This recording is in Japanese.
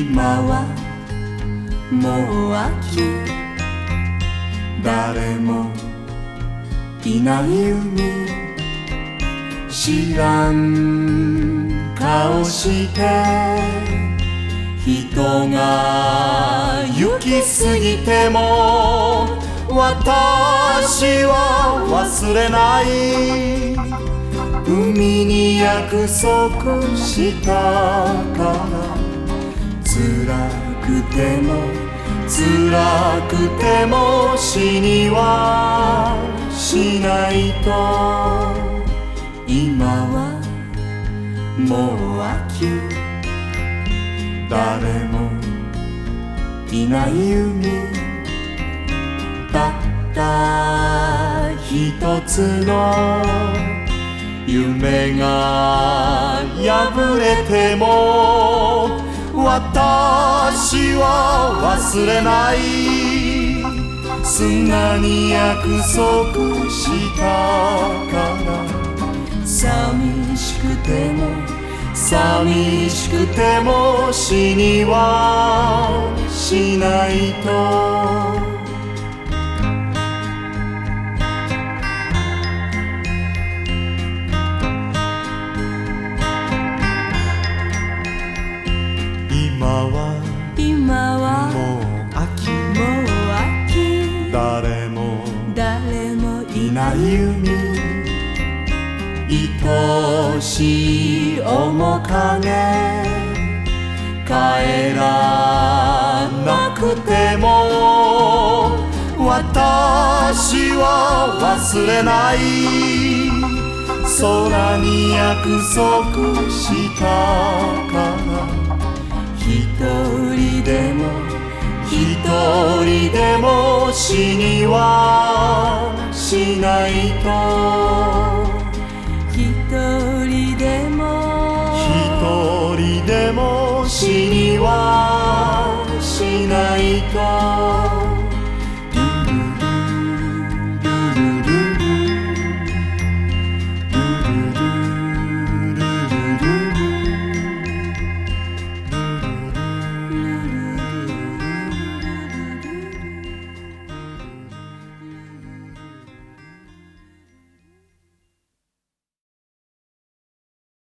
今はもう秋誰もいない海知らん顔して人が行き過ぎても私は忘れない。海に約束したから。辛くても辛くても死にはしないと。今はもう秋誰もいない海たった一つの夢が破れても私は忘れない。砂に約束したから。寂しくても寂しくても死にはしないと。ない海愛しい面影帰らなくても私は忘れない空に約束したから一人でも一人でも死にはしないと。りでも。ひとりでも死にはしないと。